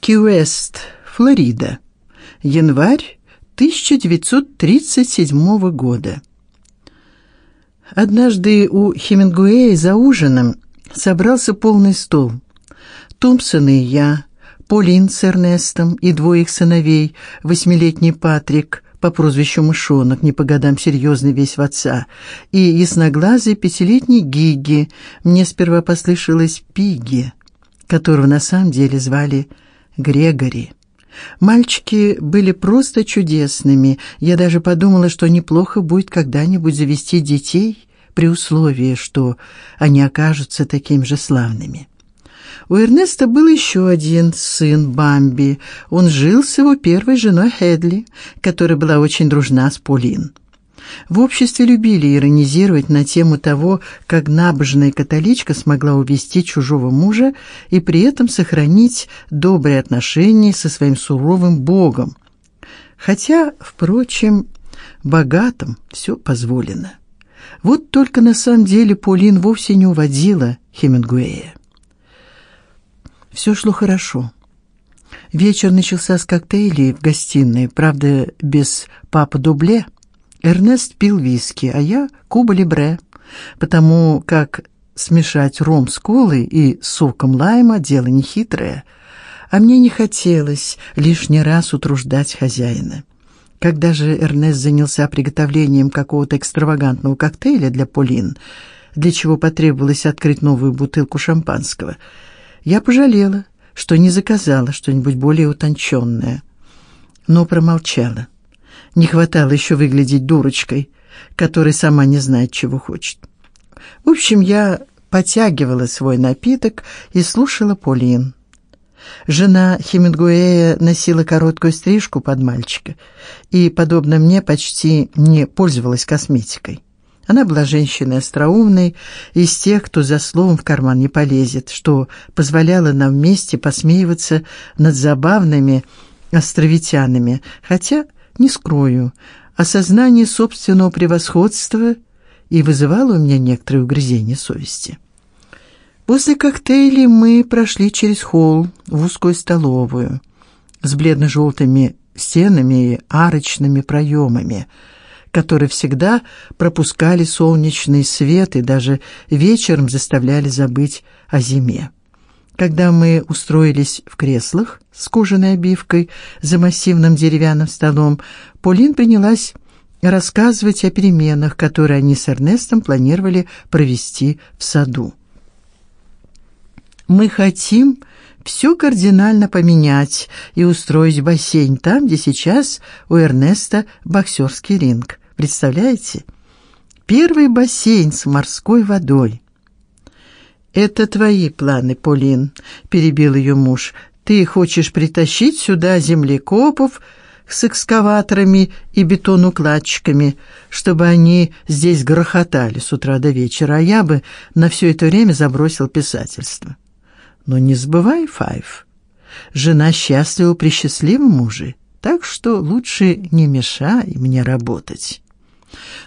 Ки-Уэст, Флорида. Январь 1937 года. Однажды у Хемингуэя за ужином собрался полный стол. Томпсон и я, Полин с Эрнестом и двое их сыновей, восьмилетний Патрик по прозвищу Мышонок, не по годам серьезный весь в отца, и ясноглазый пятилетний Гиги, мне сперва послышалось Пиги, которого на самом деле звали Грегори. Мальчики были просто чудесными. Я даже подумала, что неплохо будет когда-нибудь завести детей, при условии, что они окажутся такими же славными. У Эрнеста был еще один сын, Бамби. Он жил с его первой женой Хедли, которая была очень дружна с Полин. В обществе любили иронизировать на тему того, как набожная католичка смогла увести чужого мужа и при этом сохранить добрые отношения со своим суровым богом. Хотя, впрочем, богатым все позволено. Вот только на самом деле Полин вовсе не уводила Хемингуэя. Все шло хорошо. Вечер начался с коктейлей в гостиной, правда, без папы Дубле. Эрнест пил виски, а я Куба Либре, потому как смешать ром с колой и соком лайма дело нехитрое, а мне не хотелось лишний раз утруждать хозяина. Когда же Эрнест занялся приготовлением какого-то экстравагантного коктейля для Полин, для чего потребовалось открыть новую бутылку шампанского, я пожалела, что не заказала что-нибудь более утонченное, но промолчала. Не хватало еще выглядеть дурочкой, которая сама не знает, чего хочет. В общем, я потягивала свой напиток и слушала Полин. Жена Хемингуэя носила короткую стрижку под мальчика и, подобно мне, почти не пользовалась косметикой. Она была женщиной остроумной, из тех, кто за словом в карман не полезет, что позволяло нам вместе посмеиваться над забавными островитянами, хотя не скрою, осознание собственного превосходства и вызывало у меня некоторое угрызение совести. После коктейлей мы прошли через холл в узкую столовую с бледно желтыми стенами и арочными проемами, которые всегда пропускали солнечный свет и даже вечером заставляли забыть о зиме. Когда мы устроились в креслах с кожаной обивкой за массивным деревянным столом, Полин принялась рассказывать о переменах, которые они с Эрнестом планировали провести в саду. Мы хотим все кардинально поменять и устроить бассейн там, где сейчас у Эрнеста боксерский ринг. Представляете? Первый бассейн с морской водой. Это твои планы, Полин, перебил ее муж. Ты хочешь притащить сюда землекопов с экскаваторами и бетонукладчиками, чтобы они здесь грохотали с утра до вечера, а я бы на все это время забросил писательство. Но не забывай, Файв, жена счастлива при счастливом муже, так что лучше не мешай мне работать.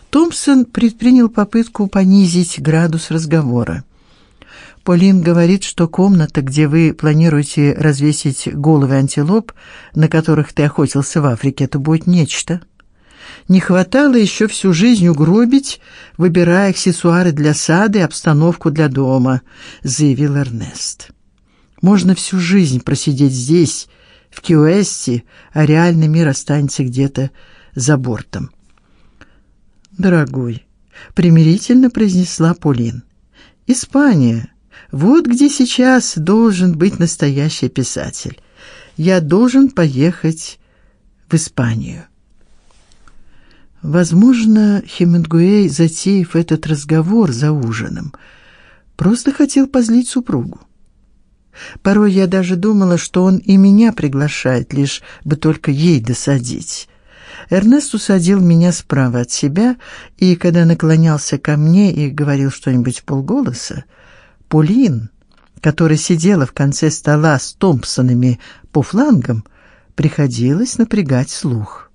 Томпсон предпринял попытку понизить градус разговора. Полин говорит, что комната, где вы планируете развесить головы антилоп, на которых ты охотился в Африке, это будет нечто. Не хватало еще всю жизнь угробить, выбирая аксессуары для сада и обстановку для дома, заявил Эрнест. Можно всю жизнь просидеть здесь, в Киоэсте, а реальный мир останется где-то за бортом. Дорогой, примирительно произнесла Полин. Испания вот где сейчас должен быть настоящий писатель. Я должен поехать в Испанию. Возможно, Хемингуэй, затеяв этот разговор за ужином, просто хотел позлить супругу. Порой я даже думала, что он и меня приглашает, лишь бы только ей досадить. Эрнест усадил меня справа от себя, и когда наклонялся ко мне и говорил что-нибудь полголоса, Полин, которая сидела в конце стола с Томпсонами по флангам, приходилось напрягать слух.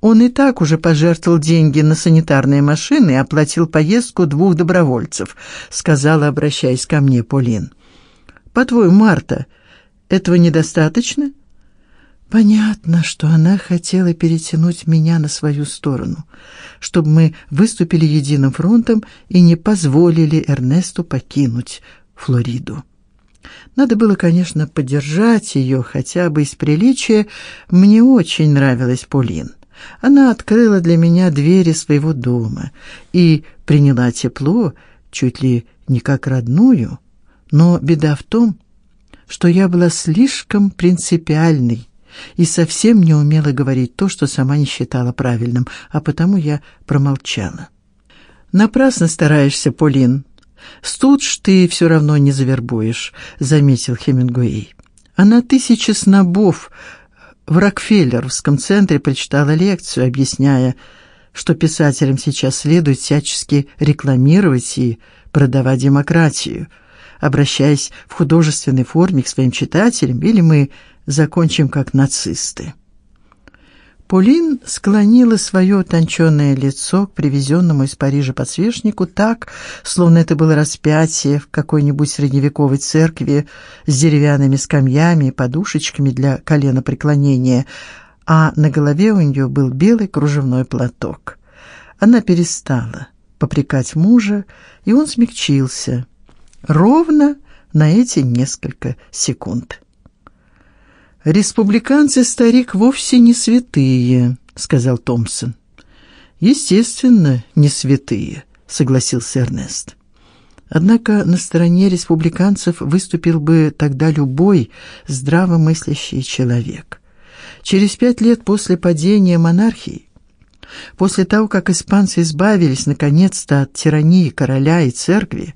Он и так уже пожертвовал деньги на санитарные машины и оплатил поездку двух добровольцев, сказала, обращаясь ко мне Полин. По-твоему, Марта, Этого недостаточно? Понятно, что она хотела перетянуть меня на свою сторону, чтобы мы выступили единым фронтом и не позволили Эрнесту покинуть Флориду. Надо было, конечно, поддержать ее хотя бы из приличия. Мне очень нравилась Полин. Она открыла для меня двери своего дома и приняла тепло, чуть ли не как родную. Но беда в том, что я была слишком принципиальной и совсем не умела говорить то, что сама не считала правильным, а потому я промолчала. Напрасно стараешься, Полин. Студж ты все равно не завербуешь, заметил Хемингуэй. Она тысячи снобов в Рокфеллеровском центре прочитала лекцию, объясняя, что писателям сейчас следует всячески рекламировать и продавать демократию, обращаясь в художественной форме к своим читателям, или мы закончим как нацисты. Полин склонила свое утонченное лицо к привезенному из Парижа подсвечнику так, словно это было распятие в какой-нибудь средневековой церкви с деревянными скамьями и подушечками для коленопреклонения, а на голове у нее был белый кружевной платок. Она перестала попрекать мужа, и он смягчился ровно на эти несколько секунд. Республиканцы, старик, вовсе не святые, сказал Томпсон. Естественно, не святые, согласился Эрнест. Однако на стороне республиканцев выступил бы тогда любой здравомыслящий человек. Через пять лет после падения монархии, после того, как испанцы избавились наконец-то от тирании короля и церкви,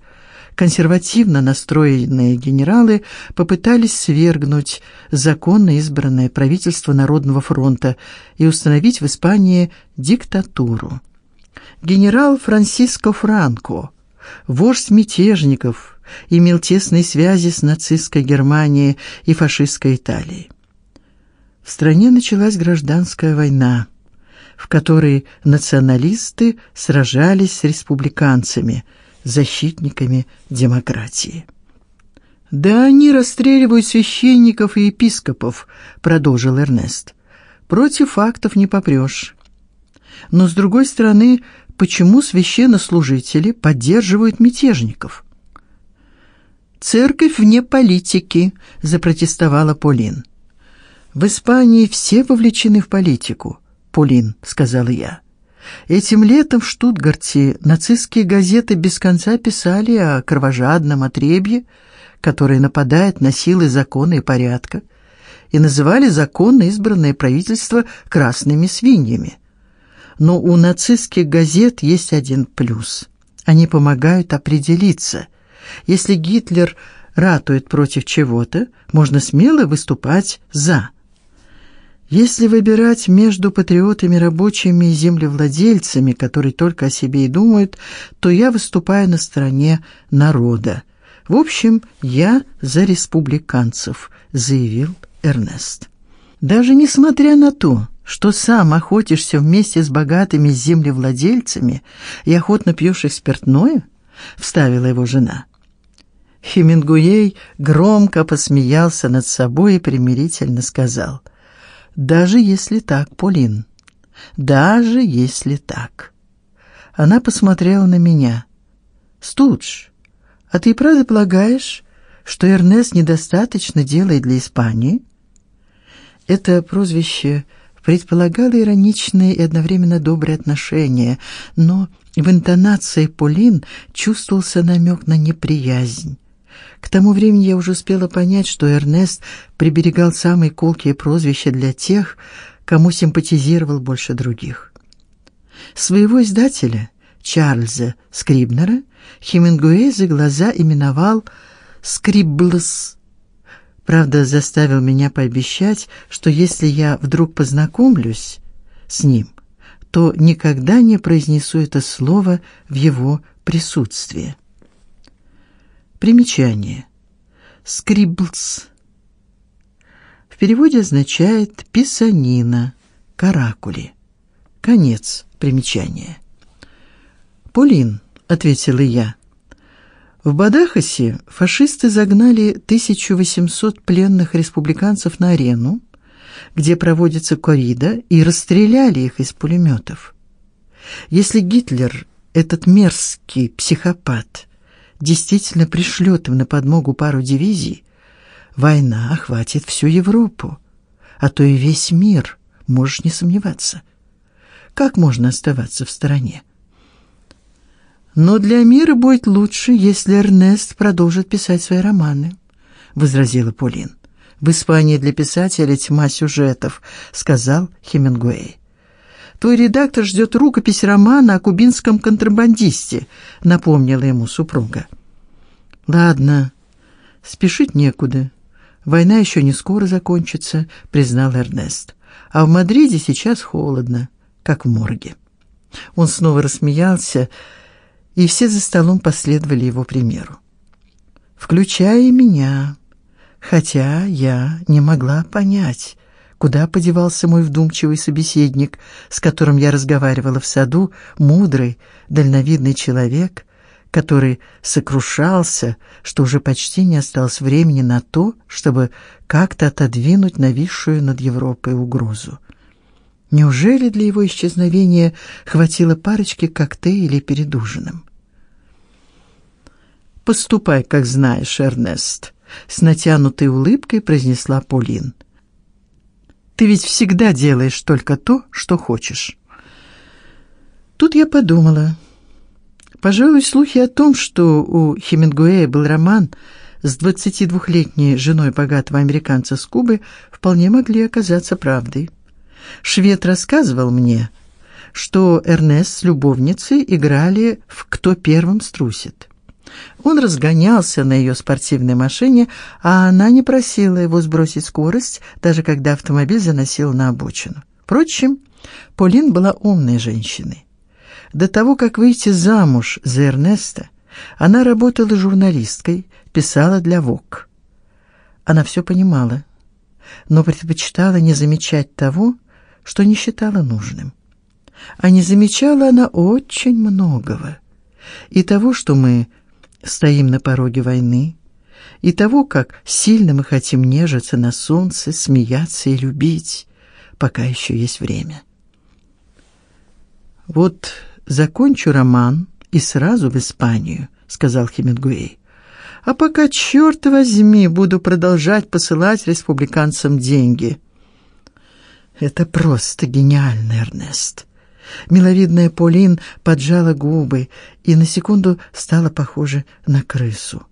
консервативно настроенные генералы попытались свергнуть законно избранное правительство Народного фронта и установить в Испании диктатуру. Генерал Франсиско Франко, вождь мятежников, имел тесные связи с нацистской Германией и фашистской Италией. В стране началась гражданская война, в которой националисты сражались с республиканцами – защитниками демократии. Да они расстреливают священников и епископов, продолжил Эрнест. Против фактов не попрешь. Но с другой стороны, почему священнослужители поддерживают мятежников? Церковь вне политики, запротестовала Полин. В Испании все вовлечены в политику, Полин, сказала я. Этим летом в Штутгарте нацистские газеты без конца писали о кровожадном отребье, которое нападает на силы закона и порядка, и называли законно избранное правительство красными свиньями. Но у нацистских газет есть один плюс. Они помогают определиться. Если Гитлер ратует против чего-то, можно смело выступать за. Если выбирать между патриотами, рабочими и землевладельцами, которые только о себе и думают, то я выступаю на стороне народа. В общем, я за республиканцев, заявил Эрнест. Даже несмотря на то, что сам охотишься вместе с богатыми землевладельцами и охотно пьешь их спиртное, вставила его жена. Хемингуэй громко посмеялся над собой и примирительно сказал: даже если так, Полин. Даже если так. Она посмотрела на меня. Студж, а ты правда полагаешь, что Эрнест недостаточно делает для Испании? Это прозвище предполагало ироничные и одновременно добрые отношения, но в интонации Полин чувствовался намек на неприязнь. К тому времени я уже успела понять, что Эрнест приберегал самые колкие прозвища для тех, кому симпатизировал больше других. Своего издателя, Чарльза Скрибнера, Хемингуэй за глаза именовал Скрибблс. Правда, заставил меня пообещать, что если я вдруг познакомлюсь с ним, то никогда не произнесу это слово в его присутствии. Примечание. Скриблс. В переводе означает писанина, каракули. Конец примечания. Полин, ответила я. В Бадахасе фашисты загнали 1800 пленных республиканцев на арену, где проводится коррида, и расстреляли их из пулеметов. Если Гитлер, этот мерзкий психопат, действительно пришлет им на подмогу пару дивизий, война охватит всю Европу, а то и весь мир, можешь не сомневаться. Как можно оставаться в стороне? Но для мира будет лучше, если Эрнест продолжит писать свои романы, возразила Полин. В Испании для писателя тьма сюжетов, сказал Хемингуэй. Твой редактор ждет рукопись романа о кубинском контрабандисте, напомнила ему супруга. Ладно, спешить некуда. Война еще не скоро закончится, признал Эрнест. А в Мадриде сейчас холодно, как в морге. Он снова рассмеялся, и все за столом последовали его примеру. Включая меня, хотя я не могла понять, куда подевался мой вдумчивый собеседник, с которым я разговаривала в саду, мудрый, дальновидный человек, который сокрушался, что уже почти не осталось времени на то, чтобы как-то отодвинуть нависшую над Европой угрозу. Неужели для его исчезновения хватило парочки коктейлей перед ужином? Поступай, как знаешь, Эрнест, с натянутой улыбкой произнесла Полин. Ты ведь всегда делаешь только то, что хочешь. Тут я подумала, пожалуй, слухи о том, что у Хемингуэя был роман с 22-летней женой богатого американца с Кубы, вполне могли оказаться правдой. Швед рассказывал мне, что Эрнест с любовницей играли в кто первым струсит. Он разгонялся на ее спортивной машине, а она не просила его сбросить скорость, даже когда автомобиль заносил на обочину. Впрочем, Полин была умной женщиной. До того, как выйти замуж за Эрнеста, она работала журналисткой, писала для Vogue. Она все понимала, но предпочитала не замечать того, что не считала нужным. А не замечала она очень многого. И того, что мы стоим на пороге войны, и того, как сильно мы хотим нежиться на солнце, смеяться и любить, пока еще есть время. Вот закончу роман и сразу в Испанию, сказал Хемингуэй. А пока черт возьми, буду продолжать посылать республиканцам деньги. Это просто гениально, Эрнест. Миловидная Полин поджала губы и на секунду стала похожа на крысу.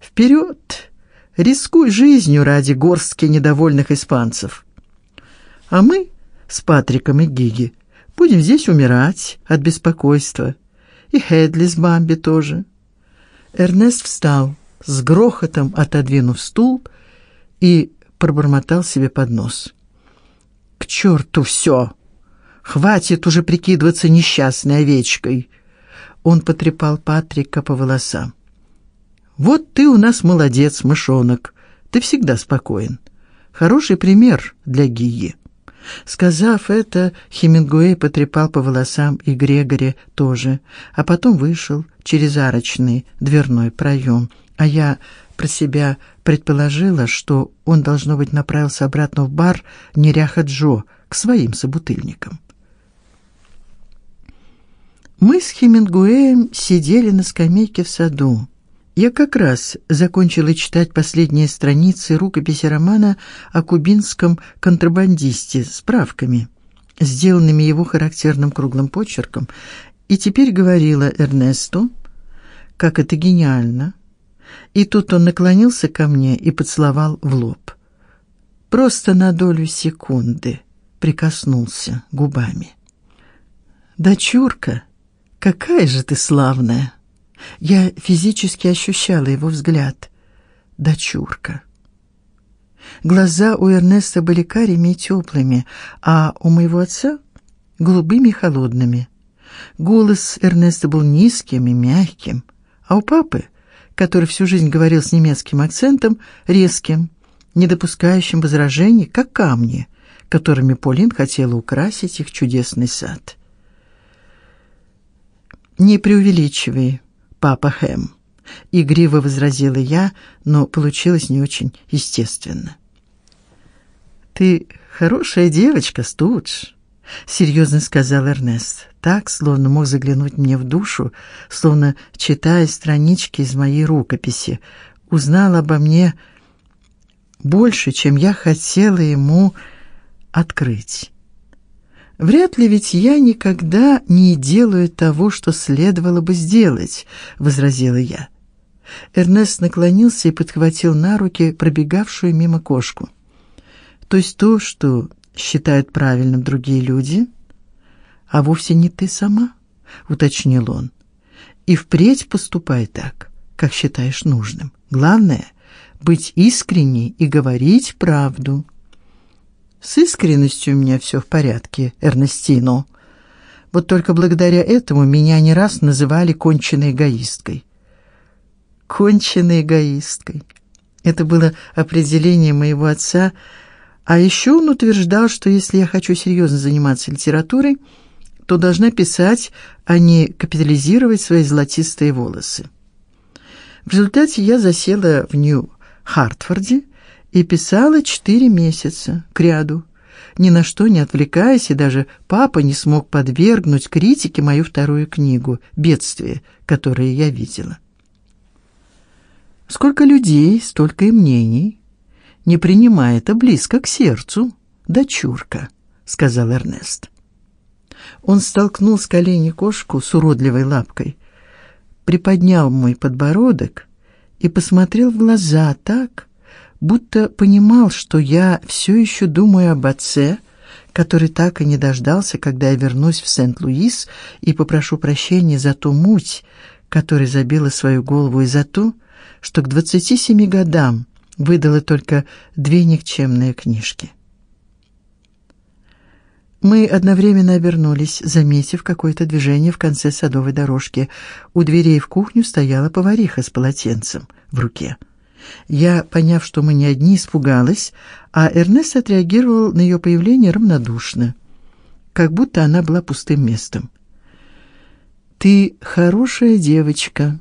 Вперед! Рискуй жизнью ради горстки недовольных испанцев. А мы с Патриком и Гиги будем здесь умирать от беспокойства. И Хедли с Бамби тоже. Эрнест встал, с грохотом отодвинув стул и пробормотал себе под нос. К черту все! Хватит уже прикидываться несчастной овечкой. Он потрепал Патрика по волосам. Вот ты у нас молодец, мышонок. Ты всегда спокоен. Хороший пример для Гии. Сказав это, Хемингуэй потрепал по волосам и Грегори тоже, а потом вышел через арочный дверной проем. А я про себя предположила, что он должно быть направился обратно в бар Неряха Джо к своим собутыльникам. Мы с Хемингуэем сидели на скамейке в саду. Я как раз закончила читать последние страницы рукописи романа о кубинском контрабандисте с справками, сделанными его характерным круглым почерком, и теперь говорила Эрнесту, как это гениально. И тут он наклонился ко мне и поцеловал в лоб. Просто на долю секунды прикоснулся губами. Дочурка, Какая же ты славная. Я физически ощущала его взгляд. Дочурка. Глаза у Эрнеста были карими и теплыми, а у моего отца голубыми и холодными. Голос Эрнеста был низким и мягким, а у папы, который всю жизнь говорил с немецким акцентом, резким, не допускающим возражений, как камни, которыми Полин хотела украсить их чудесный сад. Не преувеличивай, папа Хэм. игриво возразила я, но получилось не очень естественно. Ты хорошая девочка, Студж, серьезно сказал Эрнест. Так, словно мог заглянуть мне в душу, словно читая странички из моей рукописи, узнал обо мне больше, чем я хотела ему открыть. Вряд ли ведь я никогда не делаю того, что следовало бы сделать, возразила я. Эрнест наклонился и подхватил на руки пробегавшую мимо кошку. То есть то, что считают правильным другие люди, а вовсе не ты сама, уточнил он. И впредь поступай так, как считаешь нужным. Главное быть искренней и говорить правду. С искренностью у меня все в порядке, Эрнестино. Вот только благодаря этому меня не раз называли конченной эгоисткой. Конченной эгоисткой. Это было определение моего отца, а еще он утверждал, что если я хочу серьезно заниматься литературой, то должна писать, а не капитализировать свои золотистые волосы. В результате я засела в Нью-Хартфорде и писала четыре месяца кряду, ни на что не отвлекаясь, и даже папа не смог подвергнуть критике мою вторую книгу Бедствие, которое я видела. Сколько людей, столько и мнений. Не принимай это близко к сердцу, дочурка, сказал Эрнест. Он столкнул с колени кошку с уродливой лапкой, приподнял мой подбородок и посмотрел в глаза так, будто понимал, что я все еще думаю об отце, который так и не дождался, когда я вернусь в Сент-Луис и попрошу прощения за ту муть, которая забила свою голову и за то, что к двадцати семи годам выдала только две никчемные книжки. Мы одновременно обернулись, заметив какое-то движение в конце садовой дорожки. У дверей в кухню стояла повариха с полотенцем в руке. Я, поняв, что мы не одни, испугалась, а Эрнест отреагировал на ее появление равнодушно, как будто она была пустым местом. Ты хорошая девочка,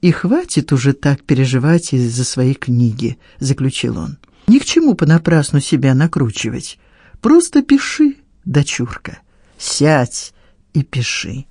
и хватит уже так переживать из-за своей книги, заключил он. Ни к чему понапрасну себя накручивать. Просто пиши, дочурка. Сядь и пиши.